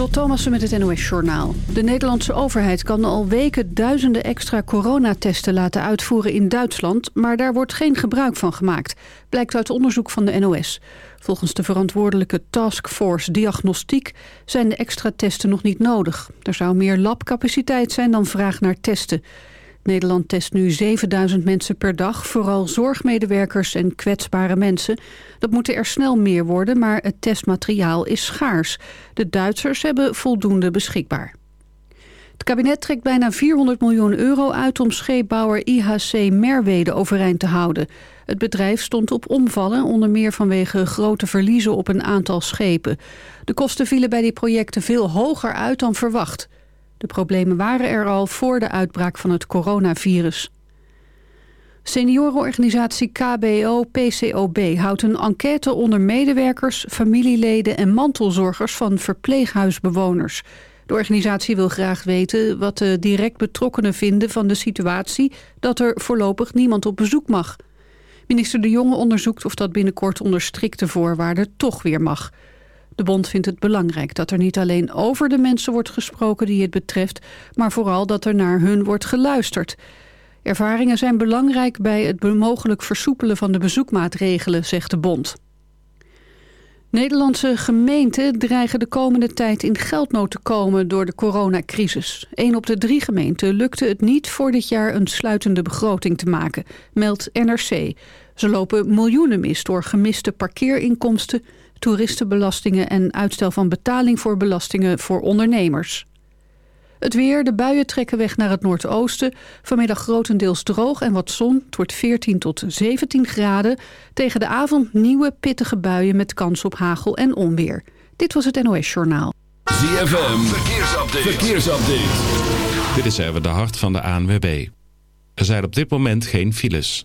Lieselot Thomassen met het NOS-journaal. De Nederlandse overheid kan al weken duizenden extra coronatesten laten uitvoeren in Duitsland... maar daar wordt geen gebruik van gemaakt, blijkt uit onderzoek van de NOS. Volgens de verantwoordelijke Taskforce Diagnostiek zijn de extra testen nog niet nodig. Er zou meer labcapaciteit zijn dan vraag naar testen. Nederland test nu 7000 mensen per dag, vooral zorgmedewerkers en kwetsbare mensen. Dat moeten er snel meer worden, maar het testmateriaal is schaars. De Duitsers hebben voldoende beschikbaar. Het kabinet trekt bijna 400 miljoen euro uit om scheepbouwer IHC Merwede overeind te houden. Het bedrijf stond op omvallen, onder meer vanwege grote verliezen op een aantal schepen. De kosten vielen bij die projecten veel hoger uit dan verwacht. De problemen waren er al voor de uitbraak van het coronavirus. Seniorenorganisatie KBO-PCOB houdt een enquête onder medewerkers, familieleden en mantelzorgers van verpleeghuisbewoners. De organisatie wil graag weten wat de direct betrokkenen vinden van de situatie dat er voorlopig niemand op bezoek mag. Minister De Jonge onderzoekt of dat binnenkort onder strikte voorwaarden toch weer mag. De bond vindt het belangrijk dat er niet alleen over de mensen wordt gesproken die het betreft, maar vooral dat er naar hun wordt geluisterd. Ervaringen zijn belangrijk bij het mogelijk versoepelen van de bezoekmaatregelen, zegt de bond. Nederlandse gemeenten dreigen de komende tijd in geldnood te komen door de coronacrisis. Een op de drie gemeenten lukte het niet voor dit jaar een sluitende begroting te maken, meldt NRC. Ze lopen miljoenen mis door gemiste parkeerinkomsten, toeristenbelastingen en uitstel van betaling voor belastingen voor ondernemers. Het weer, de buien trekken weg naar het noordoosten. Vanmiddag grotendeels droog en wat zon. Het wordt 14 tot 17 graden. Tegen de avond nieuwe pittige buien met kans op hagel en onweer. Dit was het NOS Journaal. ZFM, verkeersupdate. verkeersupdate. Dit is even de hart van de ANWB. Er zijn op dit moment geen files.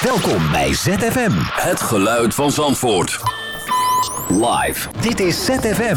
Welkom bij ZFM. Het geluid van Zandvoort. Live. Dit is ZFM.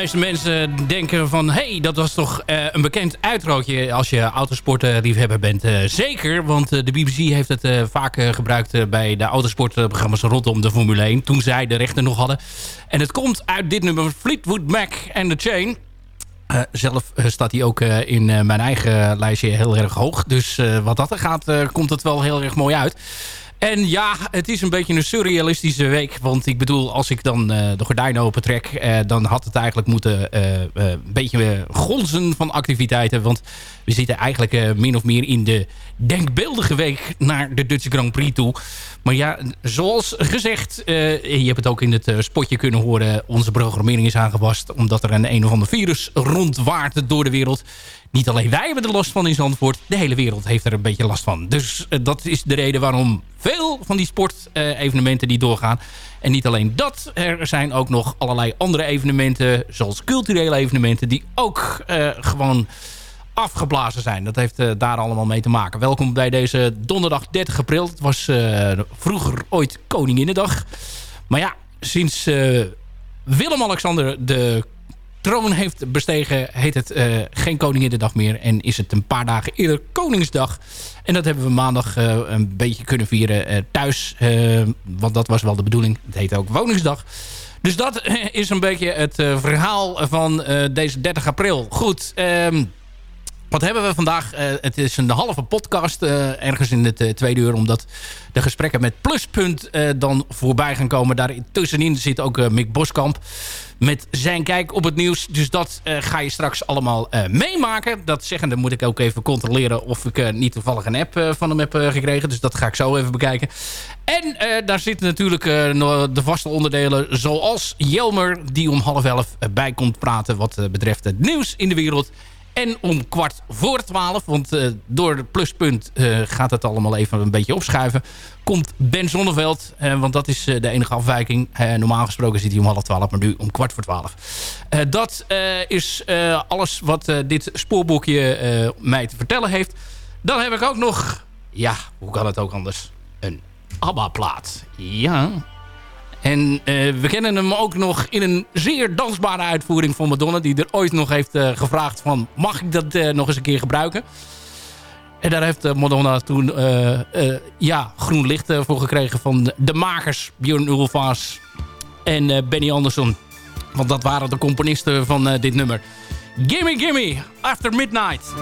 Meeste mensen denken van... hé, hey, dat was toch uh, een bekend uitrootje als je autosportliefhebber bent. Uh, zeker, want uh, de BBC heeft het vaak gebruikt... bij de autosportprogramma's rondom de Formule 1... toen zij de rechten nog hadden. En het komt uit dit nummer Fleetwood Mac and The Chain... zelf staat hij ook in mijn eigen lijstje heel erg hoog. Dus wat dat er gaat, komt het wel heel erg mooi uit. En ja, het is een beetje een surrealistische week. Want ik bedoel, als ik dan uh, de gordijnen open trek... Uh, dan had het eigenlijk moeten uh, een beetje gonzen van activiteiten. Want we zitten eigenlijk min of meer in de denkbeeldige week... naar de Dutch Grand Prix toe. Maar ja, zoals gezegd, je hebt het ook in het spotje kunnen horen... onze programmering is aangepast... omdat er een een of ander virus rondwaart door de wereld niet alleen wij hebben er last van in Zandvoort. De hele wereld heeft er een beetje last van. Dus uh, dat is de reden waarom veel van die sportevenementen die doorgaan. En niet alleen dat. Er zijn ook nog allerlei andere evenementen. Zoals culturele evenementen. Die ook uh, gewoon afgeblazen zijn. Dat heeft daar allemaal mee te maken. Welkom bij deze donderdag 30 april. Het was vroeger ooit Koninginnedag. Maar ja, sinds Willem-Alexander de troon heeft bestegen... heet het uh, geen Koninginnedag meer. En is het een paar dagen eerder Koningsdag. En dat hebben we maandag uh, een beetje kunnen vieren uh, thuis. want dat was wel de bedoeling. Het heet ook Woningsdag. Dus dat is een beetje het verhaal van deze 30 april. Goed, um, wat hebben we vandaag? Het is een halve podcast ergens in het tweede uur. Omdat de gesprekken met Pluspunt dan voorbij gaan komen. Daar tussenin zit ook Mick Boskamp met zijn kijk op het nieuws. Dus dat ga je straks allemaal meemaken. Dat zeggende moet ik ook even controleren of ik niet toevallig een app van hem heb gekregen. Dus dat ga ik zo even bekijken. En daar zitten natuurlijk de vaste onderdelen zoals Jelmer... die om half elf bij komt praten wat betreft het nieuws in de wereld... En om kwart voor twaalf, want uh, door het pluspunt uh, gaat het allemaal even een beetje opschuiven... komt Ben Zonneveld, uh, want dat is de enige afwijking. normaal gesproken zit hij om half twaalf, maar nu om kwart voor twaalf. dat is alles wat dit spoorboekje mij te vertellen heeft. Dan heb ik ook nog, ja, hoe kan het ook anders, een ABBA-plaat. Ja, en uh, we kennen hem ook nog in een zeer dansbare uitvoering van Madonna... die er ooit nog heeft uh, gevraagd van... mag ik dat uh, nog eens een keer gebruiken? En daar heeft Madonna toen ja, groen licht voor gekregen... van de makers Björn Ulvaas en Benny Andersson. Want dat waren de componisten van dit nummer. Gimme Gimme, After Midnight.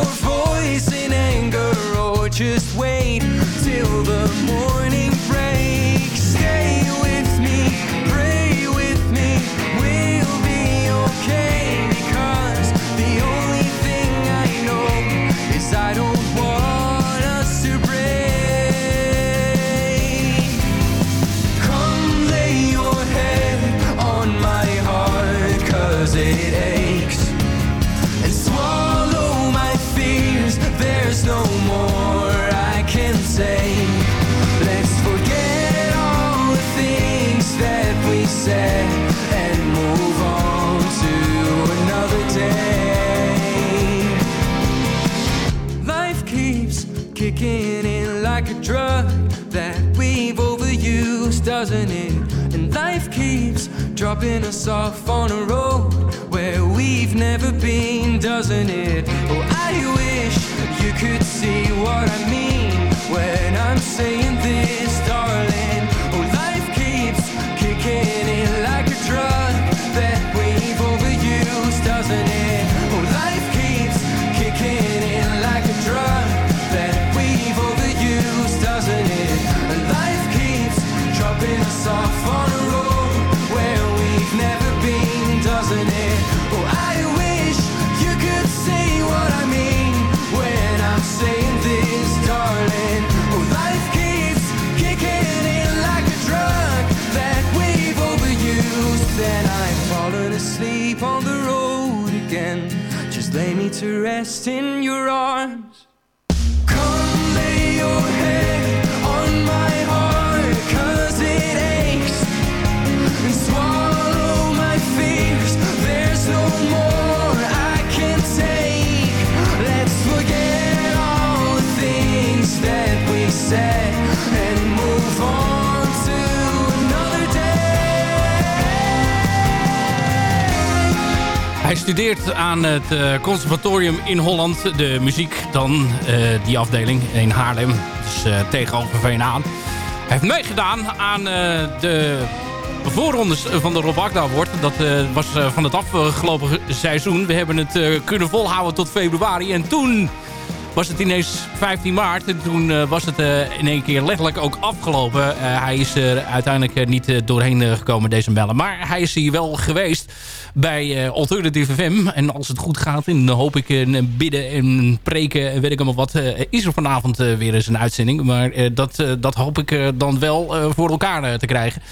Your voice in anger or just wait till the morning dropping us off on a road where we've never been, doesn't it? Oh, I wish you could see what I mean when I'm saying this, darling. Oh, life keeps kicking to rest in your arms. Come lay your head on my heart, cause it aches. And swallow my fears, there's no more I can take. Let's forget all the things that we said Hij studeert aan het eh, conservatorium in Holland. De muziek dan, eh, die afdeling in Haarlem. Dus eh, tegenover Veenaan. Hij heeft meegedaan aan de voorrondes van de Rob Agda Award. Dat was van het afgelopen seizoen. We hebben het kunnen volhouden tot februari. En toen was het ineens 15 maart. En toen eh, was het eh, in één keer letterlijk ook afgelopen. Eh, hij is er uiteindelijk niet doorheen gekomen, deze bellen. Maar hij is hier wel geweest bij Alternative FM. En als het goed gaat, dan hoop ik een bidden en preken en weet ik allemaal wat... is er vanavond weer eens een uitzending. Maar dat, dat hoop ik dan wel voor elkaar te krijgen.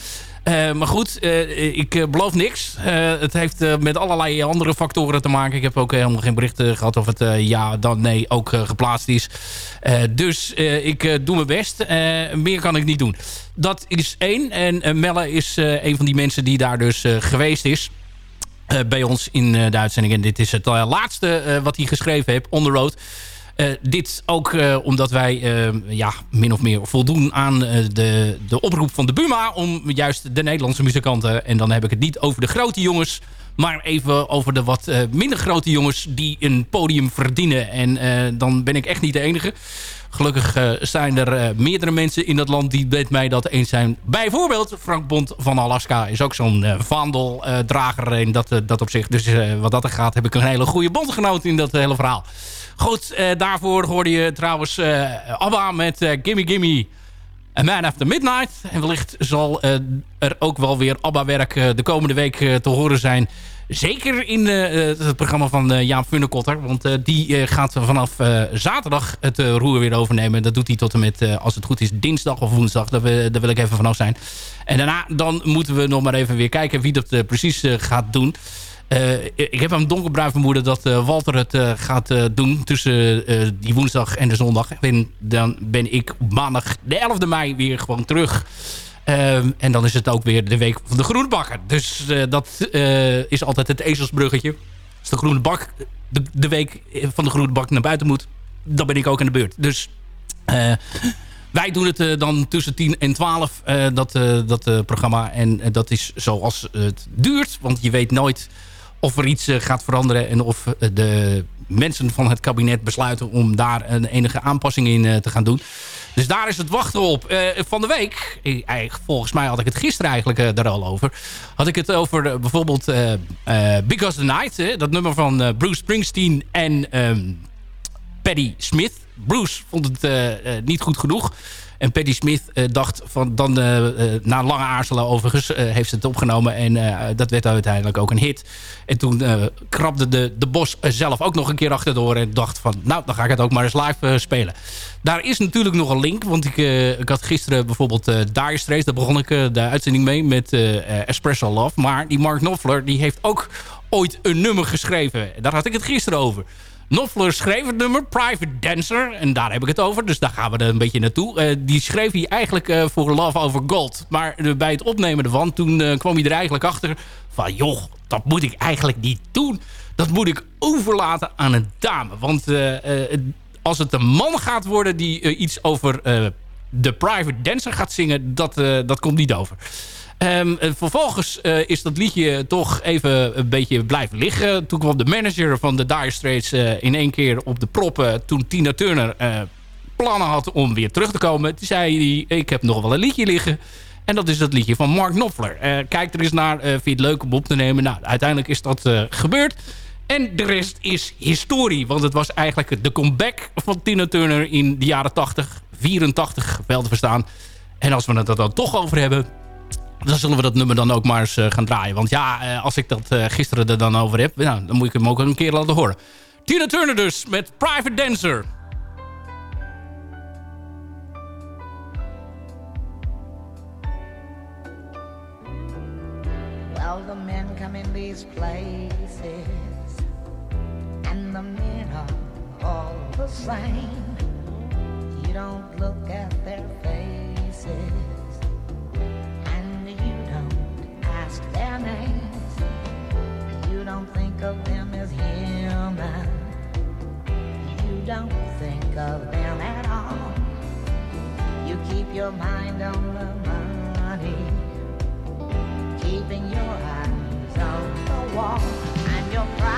Eh, maar goed, eh, ik eh, beloof niks. Het heeft met allerlei andere factoren te maken. Ik heb ook helemaal geen berichten gehad of het ja, dan nee ook geplaatst is. Dus ik doe mijn best. Meer kan ik niet doen. Dat is één. En Melle is een van die mensen die daar dus geweest is. bij ons in de uitzending. En dit is het laatste wat hij geschreven heeft, On The Road. Eh, dit ook eh, omdat wij eh, ja, min of meer voldoen aan de, de oproep van de Buma... om juist de Nederlandse muzikanten... en dan heb ik het niet over de grote jongens... maar even over de wat minder grote jongens... die een podium verdienen. En dan ben ik echt niet de enige. Gelukkig zijn er meerdere mensen in dat land die met mij dat eens zijn. Bijvoorbeeld Frank Bond van Alaska is ook zo'n eh, vaandeldrager in dat, dat opzicht. Dus wat dat er gaat heb ik een hele goede bondgenoot in dat hele verhaal. Goed, eh, daarvoor hoorde je trouwens eh, ABBA met eh, Gimme Gimme A Man After Midnight. En wellicht zal er ook wel weer ABBA-werk de komende week te horen zijn. Zeker in het programma van Jaap Funnekotter. Want die gaat vanaf zaterdag het roer weer overnemen. Dat doet hij tot en met, als het goed is, dinsdag of woensdag. Daar, daar wil ik even vanaf zijn. En daarna dan moeten we nog maar even weer kijken wie dat precies gaat doen. Eh, ik heb een donkerbruin vermoeden dat eh, Walter het eh, gaat doen tussen die woensdag en de zondag. En dan ben ik maandag de 11e mei weer gewoon terug. Ehm, en dan is het ook weer de week van de groenbakker. Dus dat is altijd het ezelsbruggetje. Als de groene bak de, week van de groene bak naar buiten moet... dan ben ik ook aan de beurt. Dus wij doen het dan tussen 10 en 12, eh, dat, dat programma. En dat is zoals het duurt. Want je weet nooit of er iets gaat veranderen en of de mensen van het kabinet besluiten om daar een enige aanpassing in te gaan doen. Dus daar is het wachten op. van de week, volgens mij had ik het gisteren eigenlijk daar al over. Had ik het over bijvoorbeeld Because the Night. dat nummer van Bruce Springsteen en ehm, Paddy Smith. Bruce vond het niet goed genoeg. En Patti Smith uh, dacht van dan uh, na lange aarzelen overigens heeft ze het opgenomen. En dat werd uiteindelijk ook een hit. En toen krabde de, de Bos zelf ook nog een keer achterdoor. En dacht van nou dan ga ik het ook maar eens live spelen. Daar is natuurlijk nog een link. Want ik, ik had gisteren bijvoorbeeld uh, Dire Straits. Daar begon ik de uitzending mee met Espresso Love. Maar die Mark Knopfler die heeft ook ooit een nummer geschreven. Daar had ik het gisteren over. Knopfler schreef het nummer, Private Dancer. En daar heb ik het over, dus daar gaan we er een beetje naartoe. Uh, die schreef hij eigenlijk uh, voor Love Over Gold. Maar uh, bij het opnemen ervan, toen kwam hij er eigenlijk achter... van joh, dat moet ik eigenlijk niet doen. Dat moet ik overlaten aan een dame. Want als het een man gaat worden die iets over de Private Dancer gaat zingen... dat, dat komt niet over. Um, vervolgens uh, is dat liedje toch even een beetje blijven liggen. Toen kwam de manager van de Dire Straits uh, in één keer op de proppen... toen Tina Turner plannen had om weer terug te komen. Toen zei hij, ik heb nog wel een liedje liggen. En dat is dat liedje van Mark Knopfler. kijk er eens naar, vind je het leuk om op te nemen? Nou, uiteindelijk is dat gebeurd. En de rest is historie. Want het was eigenlijk de comeback van Tina Turner in de jaren 80. 84, wel te verstaan. En als we het er dan toch over hebben dan zullen we dat nummer dan ook maar eens uh, gaan draaien. Want ja, uh, als ik dat uh, gisteren er dan over heb... Nou, dan moet ik hem ook een keer laten horen. Tina Turner dus, met Private Dancer. Well, the men come in these places And the men are all the same You don't look at their ask their names. You don't think of them as human. You don't think of them at all. You keep your mind on the money, keeping your eyes on the wall. I'm your private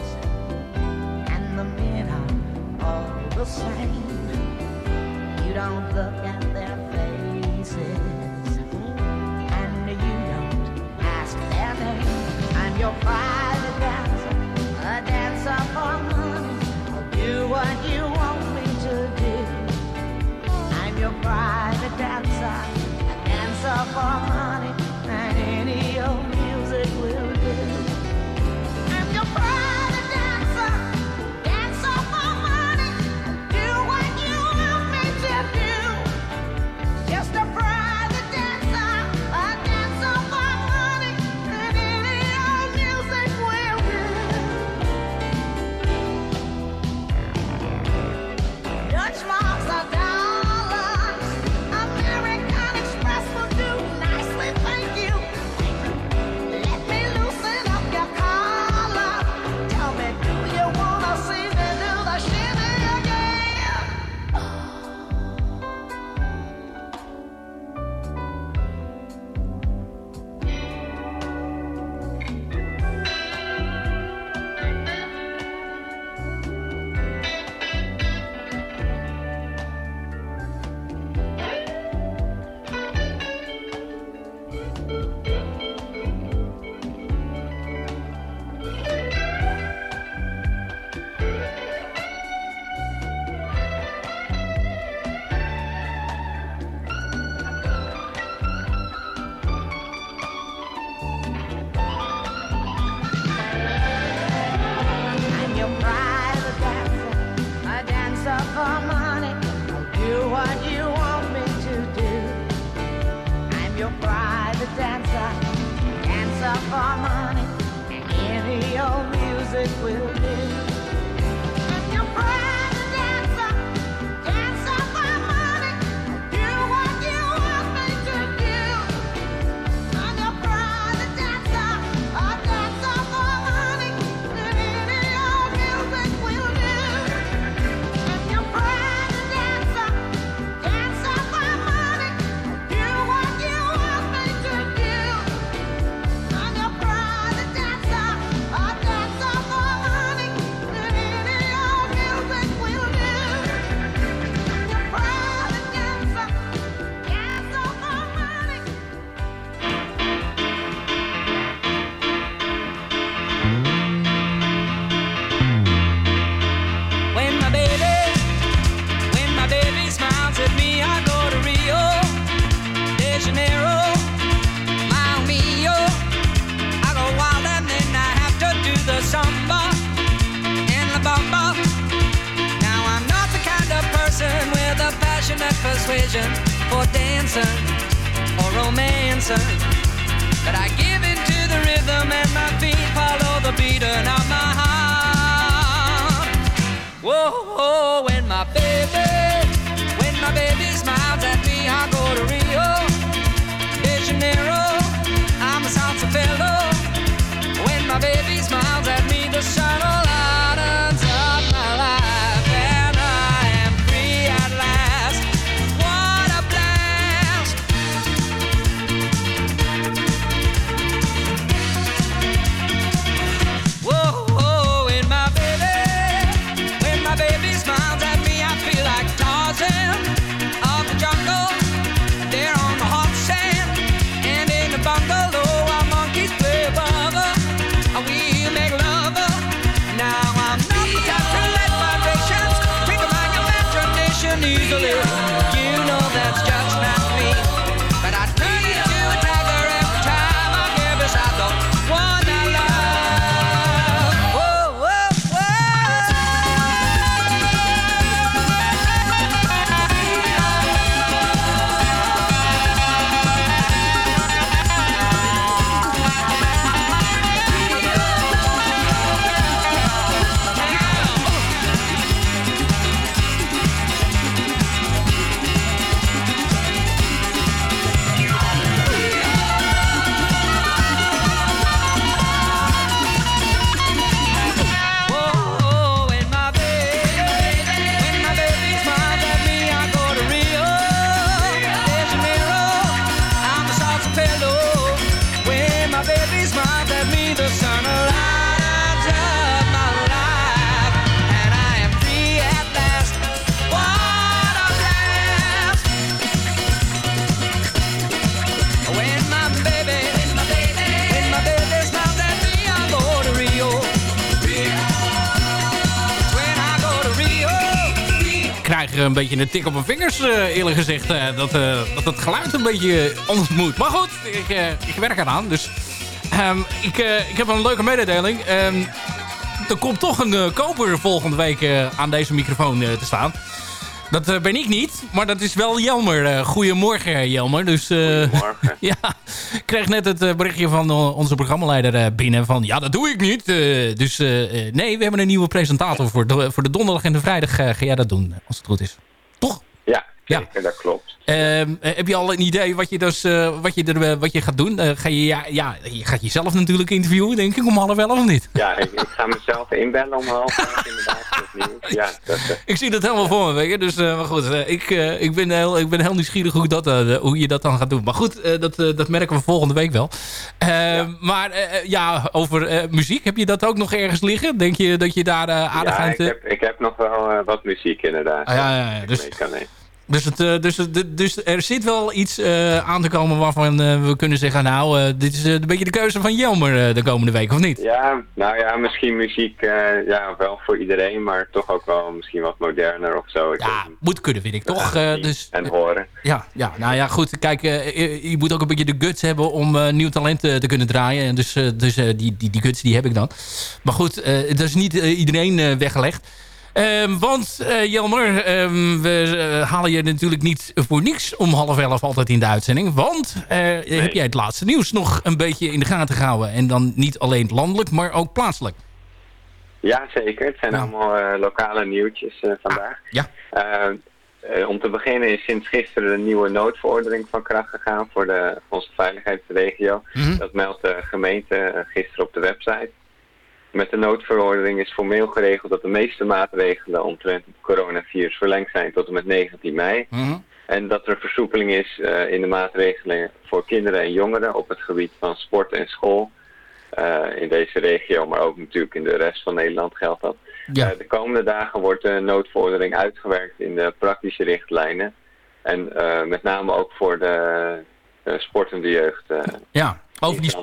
the same. You don't look at their faces, and you don't ask their name. I'm your private dancer, persuasion for dancing or romancing, but I give into the rhythm and my feet follow the beating of my heart. Whoa, when my baby, when my baby een beetje een tik op mijn vingers, eh, eerlijk gezegd. eh, dat, eh, dat het geluid een beetje anders moet. Maar goed, ik, ik werk eraan. Dus ehm, ik, ik heb een leuke mededeling. Ehm, er komt toch een koper volgende week aan deze microfoon te staan. Dat eh, ben ik niet, maar dat is wel Jelmer. Eh, goedemorgen, Jelmer. Dus, Goedemorgen. ja, ik kreeg net het eh, berichtje van eh, onze programmaleider eh, binnen van... ja, dat doe ik niet. Eh, dus eh, eh, nee, we hebben een nieuwe presentator voor de, voor de donderdag en de vrijdag. eh, ga jij dat doen, als het goed is. Ja, Ja. Zeker, dat klopt. Ehm, eh, heb je al een idee wat je, dus, eh, wat je, er, eh, wat je gaat doen? Ga je, ja, ja, je gaat jezelf natuurlijk interviewen, denk ik, om half elf of niet? Ja, ik, ik ga mezelf inbellen om half inderdaad. Ja, dat, Ik zie dat helemaal voor me, weet je. Dus, maar goed, ik, ik, ben heel, ik ben heel nieuwsgierig hoe, dat, hoe je dat dan gaat doen. Maar goed, dat, dat merken we volgende week wel. Ehm, Maar ja, over muziek, heb je dat ook nog ergens liggen? Denk je dat je daar aardig ja, aan... ik heb, ik heb nog wel wat muziek inderdaad. Ah, ja, ja, ja, dus- mee kan nemen. Dus, het, eh, dus, dus er zit wel iets eh, aan te komen waarvan eh, we kunnen zeggen... nou, dit is een beetje de keuze van Jelmer de komende week, of niet? Ja, nou ja, misschien muziek, ja, wel voor iedereen, maar toch ook wel misschien wat moderner of zo. Ik Ja, moet kunnen, vind ik toch? Dus, en horen. ja, ja, nou ja, goed. Kijk, je, je moet ook een beetje de guts hebben om nieuw talent te kunnen draaien. En dus, dus die, die, die guts die heb ik dan. Maar goed, dat is niet iedereen weggelegd. Ehm, want eh, Jelmer, ehm, we eh, halen je natuurlijk niet voor niks om half elf altijd in de uitzending. Want eh, heb jij het laatste nieuws nog een beetje in de gaten gehouden. En dan niet alleen landelijk, maar ook plaatselijk. Ja, zeker. Het zijn allemaal lokale nieuwtjes vandaag. ja. Eh, eh, om te beginnen is sinds gisteren een nieuwe noodverordening van kracht gegaan voor de, onze veiligheidsregio. Mhm. Dat meldt de gemeente gisteren op de website. Met de noodverordening is formeel geregeld dat de meeste maatregelen omtrent het coronavirus verlengd zijn tot en met 19 mei. Mhm. En dat er versoepeling is eh, in de maatregelen voor kinderen en jongeren op het gebied van sport en school. Eh, in deze regio, maar ook natuurlijk in de rest van Nederland geldt dat. Ja. Eh, de komende dagen wordt de noodverordening uitgewerkt in de praktische richtlijnen. En met name ook voor de sportende jeugd Ja, over die,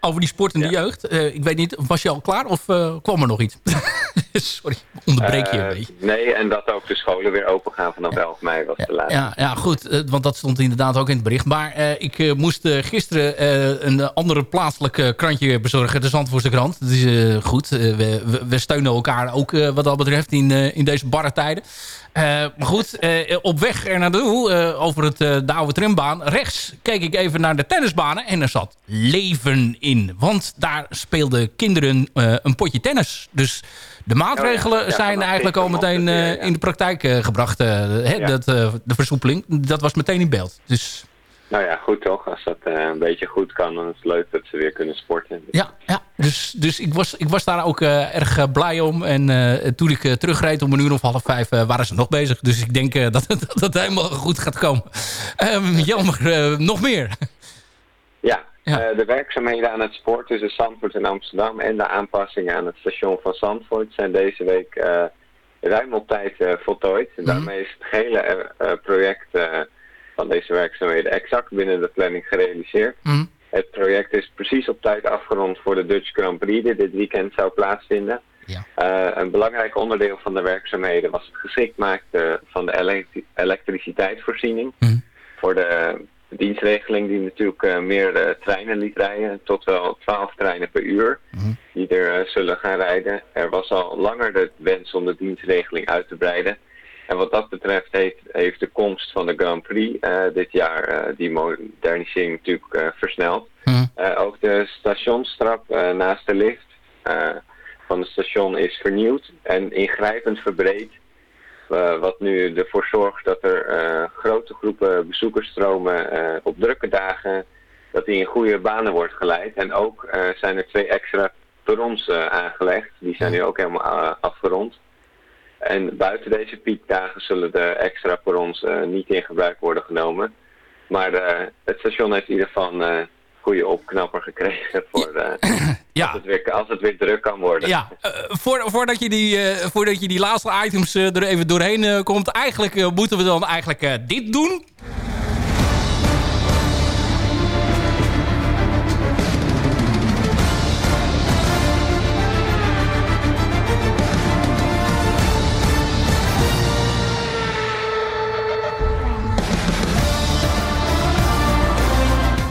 over die sport en de jeugd. Eh, ik weet niet, was je al klaar of eh, kwam er nog iets? Sorry, onderbreek je een Eh, beetje. Nee, en dat ook de scholen weer open gaan vanaf 11 mei was de laatste. Ja, ja goed, want dat stond inderdaad ook in het bericht. Maar ik moest gisteren een andere plaatselijk krantje bezorgen. De Zandvoortse krant. Dat is goed. We, we, steunen elkaar ook wat dat betreft in, in deze barre tijden. Eh, maar goed, eh, op weg er naartoe, eh, over het, de oude trambaan. Rechts keek ik even naar de tennisbanen en er zat leven in. Want daar speelden kinderen een potje tennis. Dus de maatregelen Oh ja, zijn eigenlijk al meteen in de praktijk gebracht. hè, Ja. dat, de versoepeling, dat was meteen in beeld. Dus Nou ja, goed toch. Als dat eh, een beetje goed kan, dan is het leuk dat ze weer kunnen sporten. ja, ja dus, dus ik, was, ik was daar ook eh, erg eh, blij om. En toen ik terugreed om een uur of half vijf waren ze nog bezig. Dus ik denk dat, het- dat het helemaal goed gaat komen. Ehm jammer, nog meer. Ja, de werkzaamheden aan het spoor tussen Zandvoort en Amsterdam en de aanpassingen aan het station van Zandvoort zijn deze week ruim op tijd voltooid. En daarmee is het hele project van deze werkzaamheden exact binnen de planning gerealiseerd. Mhm. Het project is precies op tijd afgerond voor de Dutch Grand Prix die dit weekend zou plaatsvinden. Eh, een belangrijk onderdeel van de werkzaamheden was het geschikt maken van de elektri- elektriciteitsvoorziening. Voor de dienstregeling die natuurlijk eh, meer eh, treinen liet rijden, tot wel 12 treinen per uur, die er eh, zullen gaan rijden. Er was al langer de wens om de dienstregeling uit te breiden. En wat dat betreft heeft, heeft de komst van de Grand Prix eh, dit jaar eh, die modernisering natuurlijk eh, versneld. Eh, ook de stationstrap naast de lift van het station is vernieuwd en ingrijpend verbreed. Wat nu ervoor zorgt dat er grote groepen bezoekersstromen op drukke dagen, dat die in goede banen wordt geleid. En ook zijn er twee extra perrons aangelegd. Die zijn nu ook helemaal afgerond. En buiten deze piekdagen zullen de extra perrons eh, niet in gebruik worden genomen. Maar eh, het station heeft in ieder geval een eh, goede opknapper gekregen voor als, het weer, als het weer druk kan worden. Ja, voor, voordat, je die, voordat je die laatste items er even doorheen komt... eigenlijk moeten we dan eigenlijk dit doen.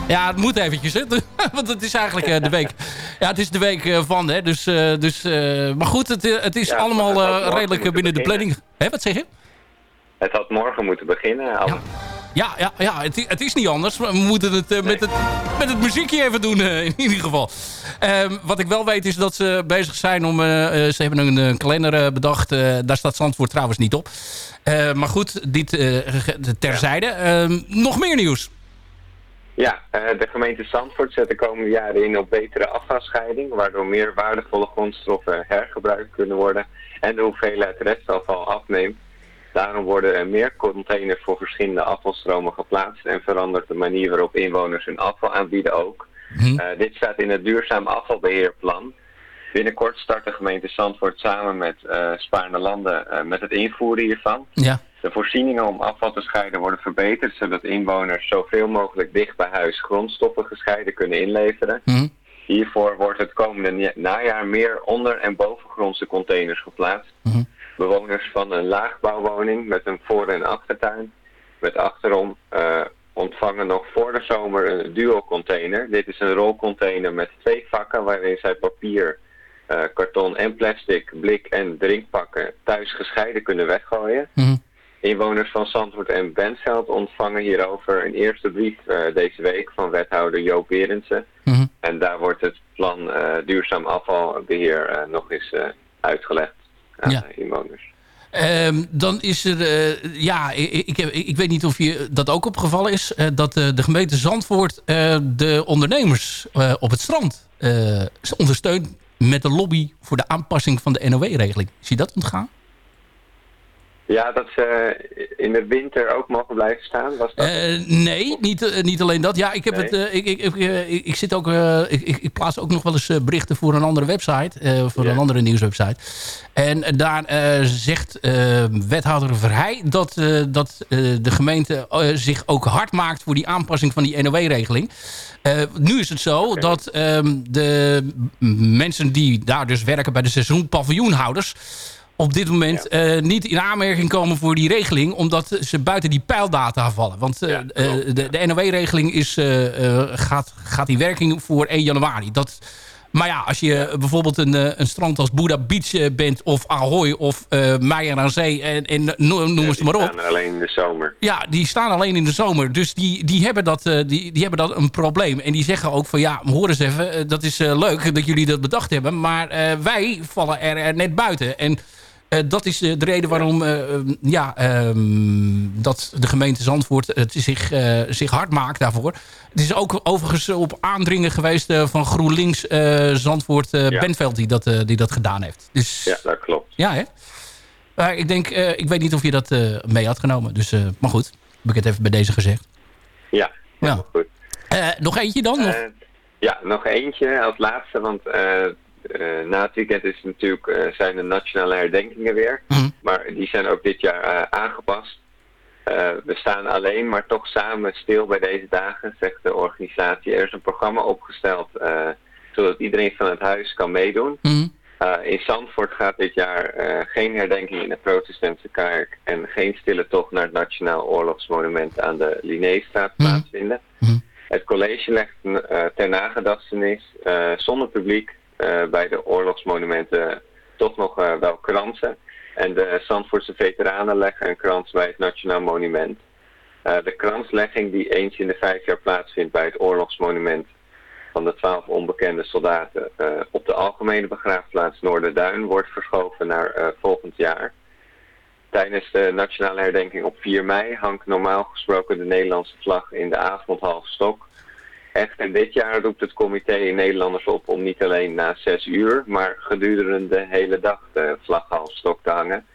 Ja, het moet eventjes, hè? want het is eigenlijk eh, de week. Ja, het is de week eh, van, hè? Dus, eh, dus, maar goed, het, het is Ja, allemaal het redelijk binnen de planning. Hè, wat zeg je? Het had morgen moeten beginnen. Al- Ja, ja, ja het, het is niet anders. We moeten het, met, het met het muziekje even doen in ieder geval. Ehm, wat ik wel weet is dat ze bezig zijn om... ze hebben een, een kalender bedacht. daar staat Zandvoort trouwens niet op. Maar goed, dit terzijde. Ehm, nog meer nieuws. Ja, eh, de gemeente Zandvoort zet de komende jaren in op betere afvalscheiding, waardoor meer waardevolle grondstoffen hergebruikt kunnen worden en de hoeveelheid restafval afneemt. Daarom worden er meer containers voor verschillende afvalstromen geplaatst en verandert de manier waarop inwoners hun afval aanbieden ook. Eh, dit staat in het duurzaam afvalbeheerplan. Binnenkort start de gemeente Zandvoort samen met eh Spaarne Landen met het invoeren hiervan. Ja. De voorzieningen om afval te scheiden worden verbeterd, zodat inwoners zoveel mogelijk dicht bij huis grondstoffen gescheiden kunnen inleveren. Hiervoor wordt het komende na- najaar meer onder- en bovengrondse containers geplaatst. Bewoners van een laagbouwwoning met een voor- en achtertuin met achterom eh, ontvangen nog voor de zomer een duo-container. Dit is een rolcontainer met twee vakken waarin zij papier, eh, karton en plastic, blik en drinkpakken thuis gescheiden kunnen weggooien. Inwoners van Zandvoort en Bentveld ontvangen hierover een eerste brief eh, deze week van wethouder Joop Berendsen. En daar wordt het plan eh, duurzaam afvalbeheer eh, nog eens uitgelegd aan Ja. inwoners. Ehm, dan is er, ja, ik, ik, ik weet niet of je dat ook opgevallen is, dat de gemeente Zandvoort de ondernemers op het strand ondersteunt met de lobby voor de aanpassing van de NOW-regeling. Is je dat ontgaan? Ja, dat ze in de winter ook mogen blijven staan, was dat? Eh, nee, niet, eh, niet alleen dat. Ja, ik, heb Nee? het, eh, ik, ik, ik, zit ook, ik, ik, plaats ook nog wel eens berichten voor een andere website, voor Ja. een andere nieuwswebsite. En daar zegt wethouder Verheij dat, dat de gemeente zich ook hard maakt voor die aanpassing van die NOW-regeling. Nu is het zo dat ehm, de mensen die daar dus werken bij de seizoenpaviljoenhouders op dit moment eh, niet in aanmerking komen voor die regeling... omdat ze buiten die pijldata vallen. Want eh, Ja, eh, de, de NOW-regeling is, gaat, gaat in werking voor 1 januari. Dat, maar ja, als je bijvoorbeeld een, een strand als Buddha Beach bent... of Ahoy of eh Meijer aan Zee en, en no- noem Ja, die maar op... staan er alleen in de zomer. Ja, die staan alleen in de zomer. Dus die, die, hebben, dat, die, die hebben dat een probleem. En die zeggen ook van ja, hoor eens even. dat is leuk dat jullie dat bedacht hebben. Maar wij vallen er, er net buiten. En eh, dat is eh, de reden waarom eh, eh, ja, ehm, dat de gemeente Zandvoort het zich, eh, zich hard maakt daarvoor. Het is ook overigens op aandringen geweest van GroenLinks Zandvoort Ja. Benveld die dat, die dat gedaan heeft. Dus Ja, dat klopt. ja, hè? Maar ik denk, ik weet niet of je dat mee had genomen. Dus, maar goed, heb ik het even bij deze gezegd. Ja, Ja. goed. Nog eentje dan? Nog? Ja, nog eentje als laatste, want na het weekend is natuurlijk, eh, zijn de nationale herdenkingen weer. Mhm. Maar die zijn ook dit jaar eh, aangepast. Eh, we staan alleen, maar toch samen stil bij deze dagen, zegt de organisatie. Er is een programma opgesteld, eh, zodat iedereen van het huis kan meedoen. Mhm. Eh, in Zandvoort gaat dit jaar eh, geen herdenking in de protestantse kerk en geen stille tocht naar het Nationaal Oorlogsmonument aan de Linnéestraat Mhm. plaatsvinden. Mhm. Het college legt eh, ter nagedachtenis eh, zonder publiek eh, bij de oorlogsmonumenten toch nog eh, wel kransen. En de Zandvoortse veteranen leggen een krans bij het Nationaal Monument. Eh, de kranslegging die eens in de vijf jaar plaatsvindt bij het oorlogsmonument van de twaalf onbekende soldaten eh, op de algemene begraafplaats Noorderduin wordt verschoven naar eh, volgend jaar. Tijdens de nationale herdenking op 4 mei hangt normaal gesproken de Nederlandse vlag in de avond stok. Echter dit jaar roept het comité Nederlanders op om niet alleen na 6 uur, maar gedurende de hele dag de vlag half stok te hangen.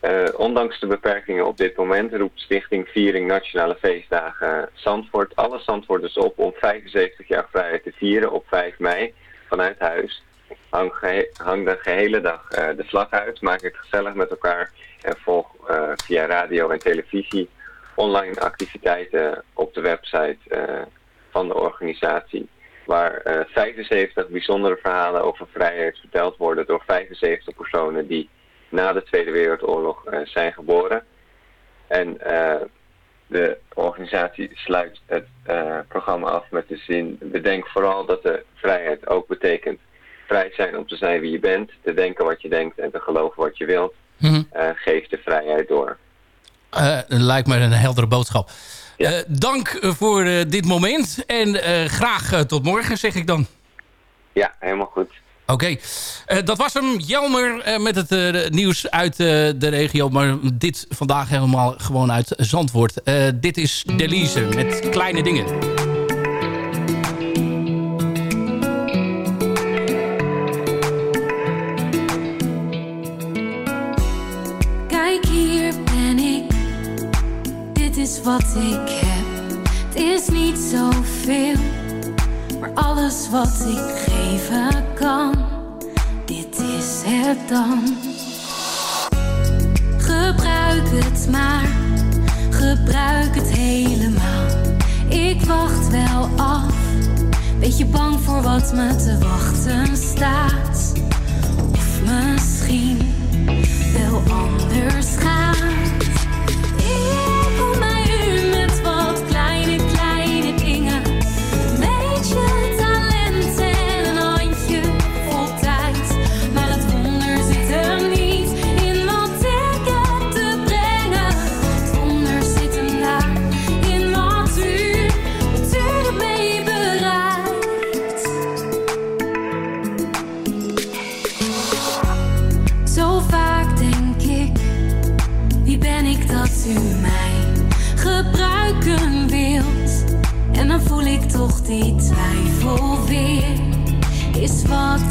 Eh, ondanks de beperkingen op dit moment roept Stichting Viering Nationale Feestdagen Zandvoort alle Zandvoorters op om 75 jaar vrijheid te vieren op 5 mei vanuit huis. Hang, hang de gehele dag eh, de vlag uit, maak het gezellig met elkaar en volg eh, via radio en televisie online activiteiten op de website van de organisatie. Waar eh, 75 bijzondere verhalen over vrijheid verteld worden door 75 personen die na de Tweede Wereldoorlog eh, zijn geboren. En eh, de organisatie sluit het eh, programma af met de zin: bedenk vooral dat de vrijheid ook betekent vrij zijn om te zijn wie je bent, te denken wat je denkt en te geloven wat je wilt. Eh, geef de vrijheid door. Eh, lijkt me een heldere boodschap. Eh, dank eh, voor eh, dit moment. En graag tot morgen, zeg ik dan. Ja, helemaal goed. Oké, dat was hem. Jelmer met het nieuws uit de regio. Maar dit vandaag helemaal gewoon uit Zandvoort. Dit is Delise met kleine dingen. Wat ik heb. Het is niet zoveel, maar alles wat ik geven kan. Dit is het dan. Gebruik het maar, gebruik het helemaal. Ik wacht wel af, beetje bang voor wat me te wachten staat. Of misschien wel anders gaat. Is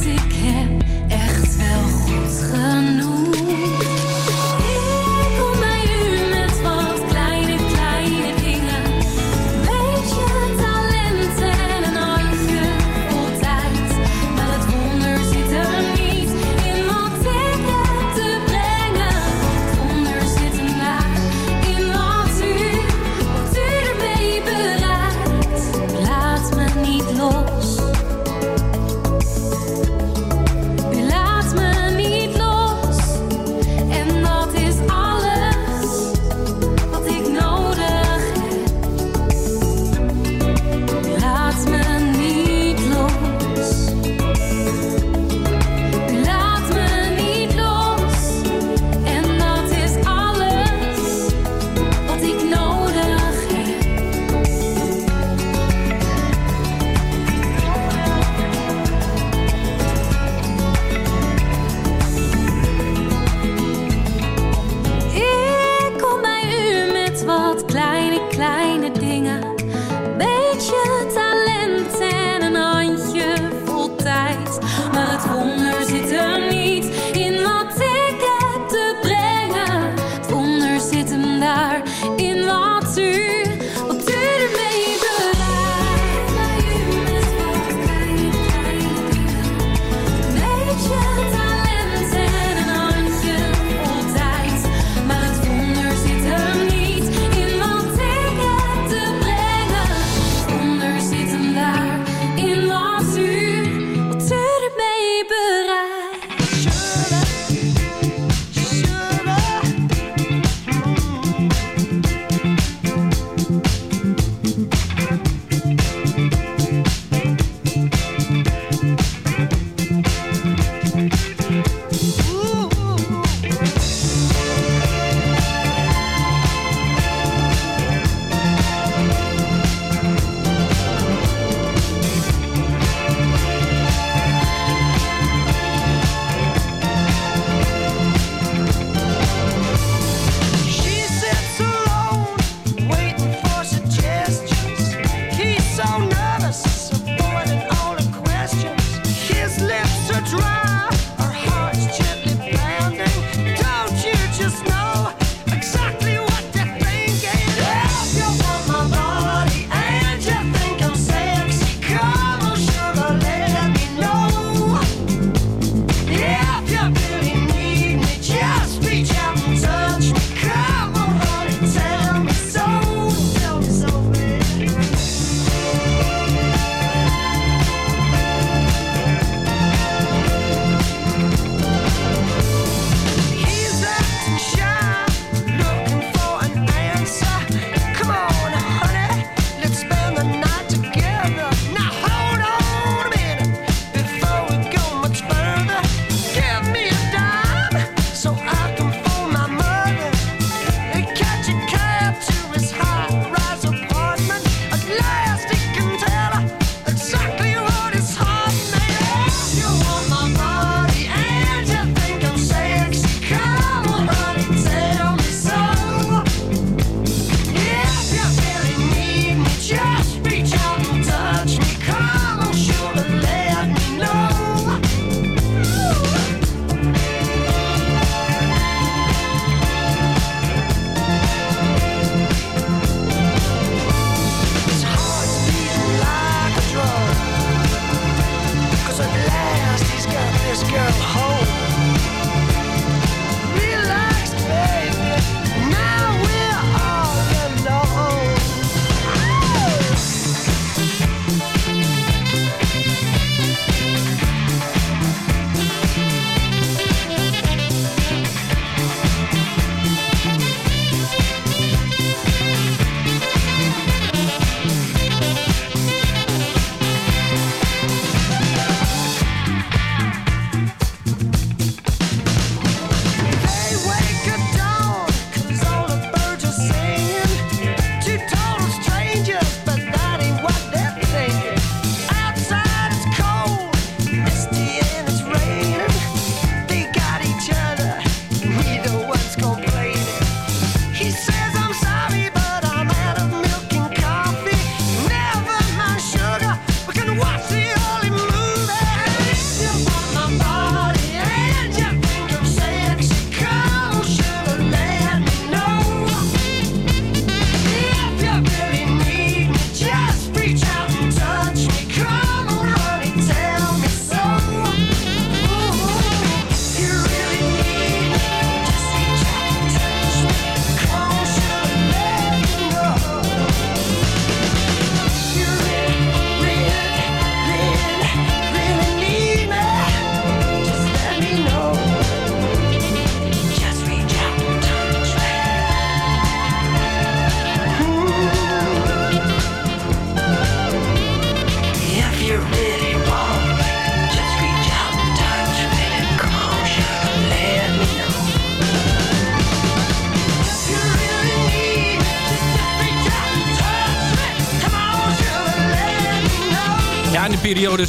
periode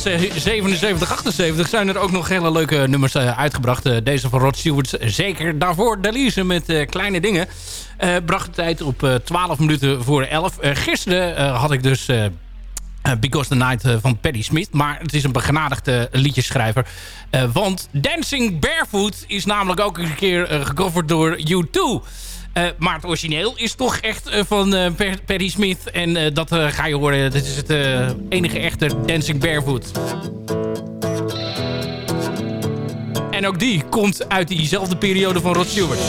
77-78 zijn er ook nog hele leuke nummers eh, uitgebracht. Eh, deze van Rod Stewart zeker. Daarvoor Delise met eh, Kleine Dingen. Uh, bracht de tijd op 12 minuten voor 11. Gisteren had ik dus... Because the Night van Paddy Smith. Maar het is een begenadigde liedjeschrijver. want Dancing Barefoot is namelijk ook een keer gecoverd door U2. Eh, maar het origineel is toch echt eh, van eh, Perry Smith. En dat ga je horen. Dit is het enige echte Dancing Barefoot. En ook die komt uit diezelfde periode van Rod Stewart.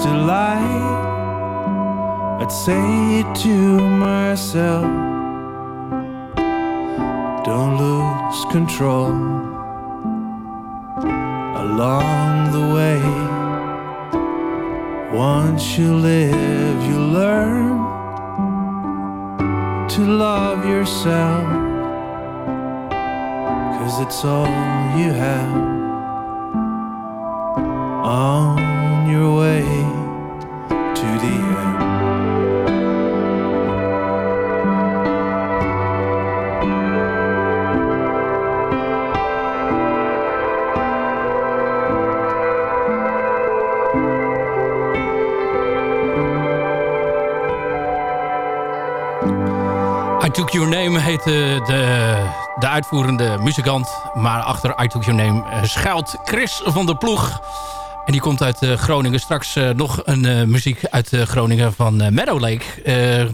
To light, I'd say it to myself. Don't lose control along the way. Once you live, you learn to love yourself. Cause it's all you have on your to the. I Took Your Name heet de, de, de uitvoerende muzikant. Maar achter I Took Your Name eh, schuilt Chris van der Ploeg. En die komt uit eh, Groningen. Straks eh, nog een eh, muziek uit Groningen van Meadow Lake.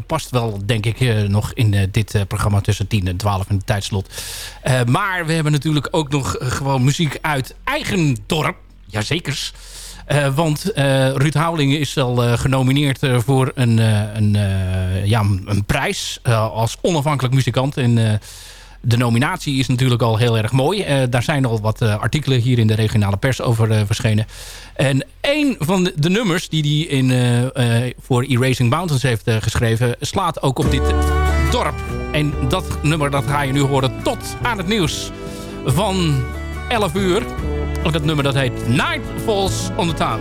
Past wel, denk ik, nog in dit programma tussen 10 en 12 in het tijdslot. Maar we hebben natuurlijk ook nog gewoon muziek uit eigen dorp. Jazekers. Eh, want Ruud Houweling is al genomineerd voor een, een, ja, een prijs als onafhankelijk muzikant. En de nominatie is natuurlijk al heel erg mooi. Eh, daar zijn al wat eh, artikelen hier in de regionale pers over eh, verschenen. En een van de, nummers die hij in, voor Erasing Mountains heeft geschreven... slaat ook op dit dorp. En dat nummer dat ga je nu horen tot aan het nieuws van 11 uur. Dat nummer dat heet Night Falls on the Town.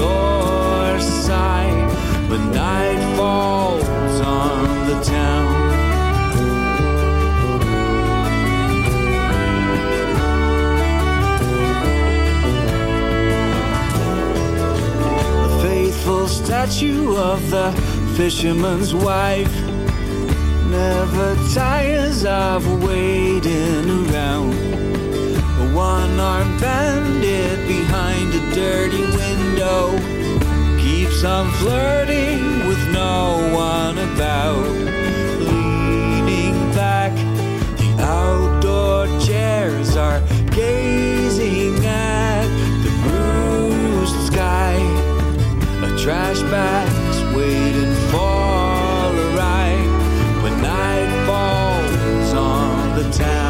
doors sigh when night falls on the town. The faithful statue of the fisherman's wife never tires of waiting around. A one-armed bandit behind a dirty window keeps on flirting with no one about. Leaning back, the outdoor chairs are gazing at the bruised sky. A trash bag's waiting for a ride when night falls on the town.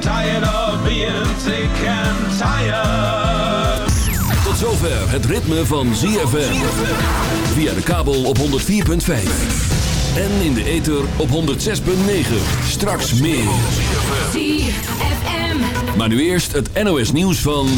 Tired of being sick and tired. Tot zover het ritme van ZFM. Via de kabel op 104.5. En in de ether op 106.9. Straks meer. ZFM. Maar nu eerst het NOS nieuws van...